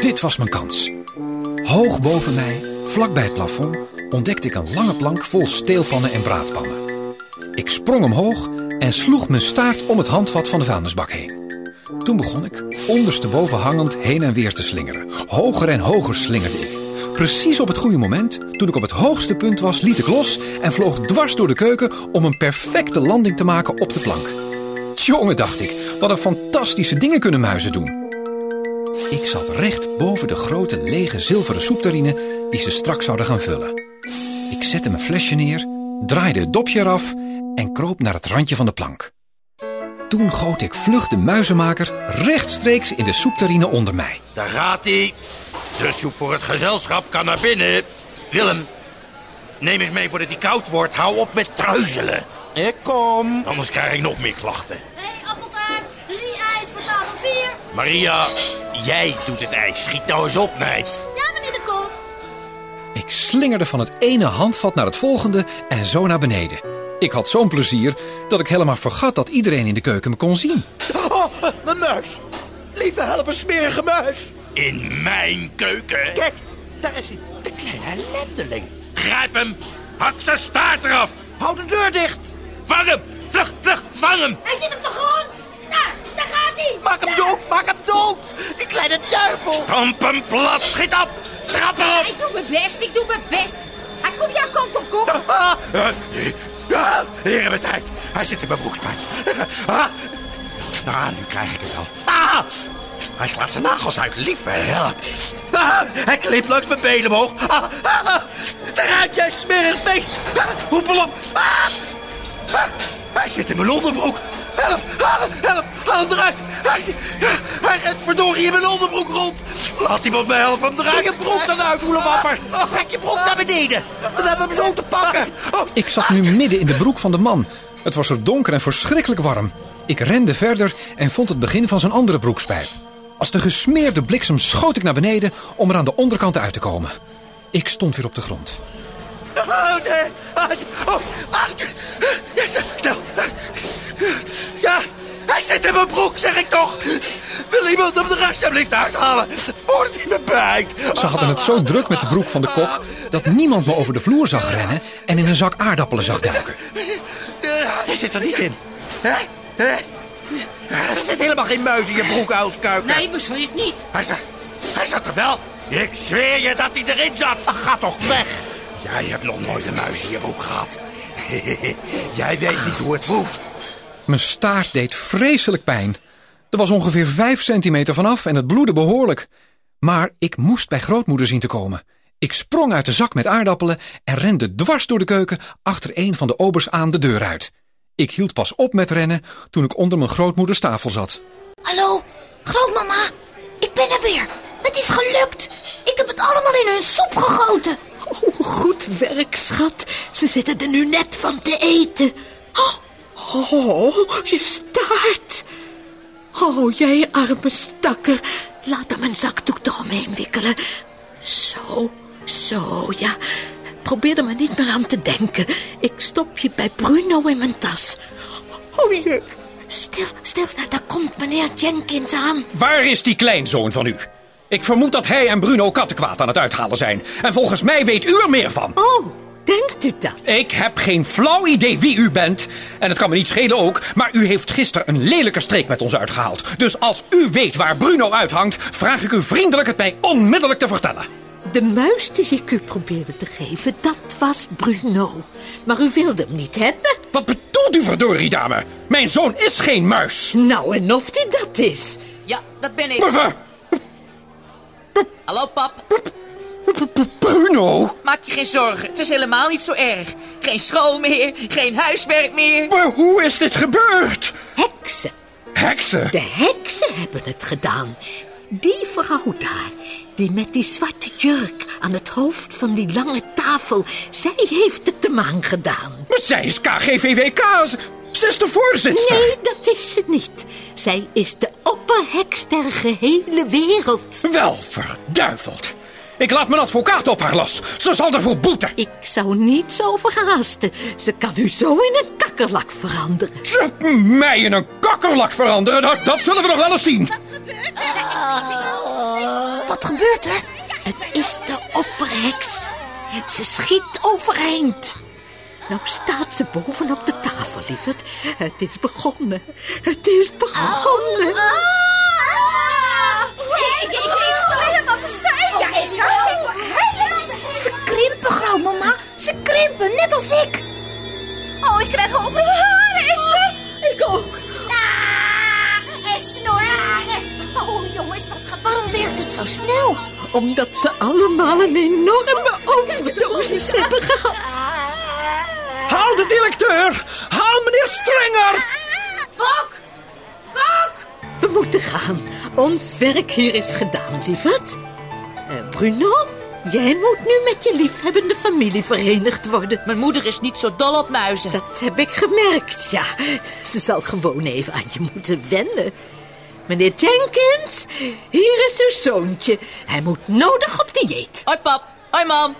Dit was mijn kans. Hoog boven mij, vlak bij het plafond, ontdekte ik een lange plank vol steelpannen en braadpannen. Ik sprong omhoog en sloeg mijn staart om het handvat van de vuilnisbak heen. Toen begon ik, ondersteboven hangend, heen en weer te slingeren. Hoger en hoger slingerde ik. Precies op het goede moment, toen ik op het hoogste punt was, liet ik los en vloog dwars door de keuken om een perfecte landing te maken op de plank. Tjonge, dacht ik, wat een fantastische dingen kunnen muizen doen. Ik zat recht boven de grote lege zilveren soepterrine die ze straks zouden gaan vullen. Ik zette mijn flesje neer, draaide het dopje eraf en kroop naar het randje van de plank. Toen goot ik vlug de muizenmaker rechtstreeks in de soepterrine onder mij. Daar gaat hij. De soep voor het gezelschap kan naar binnen. Willem, neem eens mee voordat hij koud wordt. Hou op met truizelen. Ik kom. Anders krijg ik nog meer klachten. Hey, appeltaart, drie ijs voor tafel vier. Maria, jij doet het ijs. Schiet nou eens op, meid. Ja, meneer de kok. Ik slingerde van het ene handvat naar het volgende en zo naar beneden. Ik had zo'n plezier dat ik helemaal vergat dat iedereen in de keuken me kon zien. Oh, een muis. Lieve helpen, smerige muis. In mijn keuken. Kijk, daar is hij. De kleine ellendeling. Grijp hem. Hak zijn staart eraf. Hou de deur dicht. Vang hem. Vlug, vlug, vang hem. Hij zit op de grond. Daar, daar gaat hij. Maak hem Daar. dood, maak hem Die kleine duivel. Stamp hem plat. Schiet op. Trap erop. Ik doe mijn best, ik doe mijn best. Hij komt jouw kant op, kok. Ah, Uh, ja, hier hebben we tijd. Hij zit in mijn broekspijp. Ah. Ah, nu krijg ik het al. Ah, hij slaat zijn nagels uit. Lieve help. ah, hij klimt langs mijn benen omhoog. Ah, ah, ah. Eruit, jij smerig beest. Ah, hoepel op. Ah, ah. Hij zit in mijn onderbroek. Help, ah, help, haal hem eruit. Hij, hij rent verdorie in mijn onderbroek rond. Laat iemand mij helpen hem eruit. Trek je broek dan uit, hoelewapper. Trek je broek naar beneden. Dan hebben we hem zo te pakken. Ik zat nu midden in de broek van de man. Het was er donker en verschrikkelijk warm. Ik rende verder en vond het begin van zijn andere broekspijp. Als de gesmeerde bliksem schoot ik naar beneden om er aan de onderkant uit te komen. Ik stond weer op de grond. Oh, ah, ja, snel. Ja, hij zit in mijn broek, zeg ik toch. Wil iemand hem er alsjeblieft uithalen voordat hij me bijt? Ze hadden het zo druk met de broek van de kok dat niemand me over de vloer zag rennen en in een zak aardappelen zag duiken. Hij zit er niet in. Hè? Hè? Er zit helemaal geen muis in je broekuilskuiken. Nee, beslist niet. Hij zat, hij zat er wel. Ik zweer je dat hij erin zat. Ach, ga toch weg. Jij hebt nog nooit een muis in je broek gehad. Jij weet niet hoe het voelt. Mijn staart deed vreselijk pijn. Er was ongeveer vijf centimeter vanaf en het bloedde behoorlijk. Maar ik moest bij grootmoeder zien te komen. Ik sprong uit de zak met aardappelen en rende dwars door de keuken achter een van de obers aan de deur uit. Ik hield pas op met rennen toen ik onder mijn grootmoeders tafel zat. Hallo, grootmama. Ik ben er weer. Het is gelukt. Ik heb het allemaal in hun soep gegoten. Oh, goed werk, schat. Ze zitten er nu net van te eten. Oh, oh, je staart. Oh, jij arme stakker. Laat hem een zakdoek eromheen wikkelen. Zo, zo, ja. Probeer er maar niet meer aan te denken. Ik stop je bij Bruno in mijn tas. Oh, je... Stil, stil, daar komt meneer Jenkins aan. Waar is die kleinzoon van u? Ik vermoed dat hij en Bruno kattenkwaad aan het uithalen zijn. En volgens mij weet u er meer van. Oh, denkt u dat? Ik heb geen flauw idee wie u bent. En het kan me niet schelen ook, maar u heeft gisteren een lelijke streek met ons uitgehaald. Dus als u weet waar Bruno uithangt, vraag ik u vriendelijk het mij onmiddellijk te vertellen. De muis die ik u probeerde te geven, dat was Bruno. Maar u wilde hem niet hebben? Wat bedoelt u, verdorie, dame? Mijn zoon is geen muis. Nou, en of die dat is. Ja, dat ben ik. Mevrouw, Hallo, pap. Bruno? Maak je geen zorgen. Het is helemaal niet zo erg. Geen school meer, geen huiswerk meer. Maar hoe is dit gebeurd? Heksen. Heksen? De heksen hebben het gedaan. Die vrouw daar, die met die zwarte jurk aan het hoofd van die lange tafel, zij heeft het de maan gedaan. Maar zij is KGVWK. Ze is de voorzitter. Nee, dat is ze niet. Zij is de opperheks der gehele wereld. Wel verduiveld. Ik laat mijn advocaat op haar los. Ze zal ervoor boeten. Ik zou niet zo verhaasten. Ze kan u zo in een kakkerlak veranderen. Ze mij in een kakkerlak veranderen, dat, dat zullen we nog wel eens zien. Wat gebeurt er? Wat gebeurt er? Het is de opperheks. Ze schiet overeind. Nou staat ze bovenop de tafel, lieverd. Het is begonnen. Het is begonnen. Ah! Word helemaal verstijfd. Ja, helemaal. Ze krimpen, grootmama. Ze krimpen, net als ik. Oh, ik krijg overal haren, Esther. Ik ook. Ah, en snorharen. Oh, jongens, wat gebeurt Waarom werkt het zo snel? Omdat ze allemaal een enorme overdosis hebben gehad. Haal de directeur! Haal meneer Strenger! Kok! Kok! We moeten gaan. Ons werk hier is gedaan, lieverd. Bruno, jij moet nu met je liefhebbende familie verenigd worden. Mijn moeder is niet zo dol op muizen. Dat heb ik gemerkt, ja. Ze zal gewoon even aan je moeten wennen. Meneer Jenkins, hier is uw zoontje. Hij moet nodig op dieet. Hoi pap, hoi mam.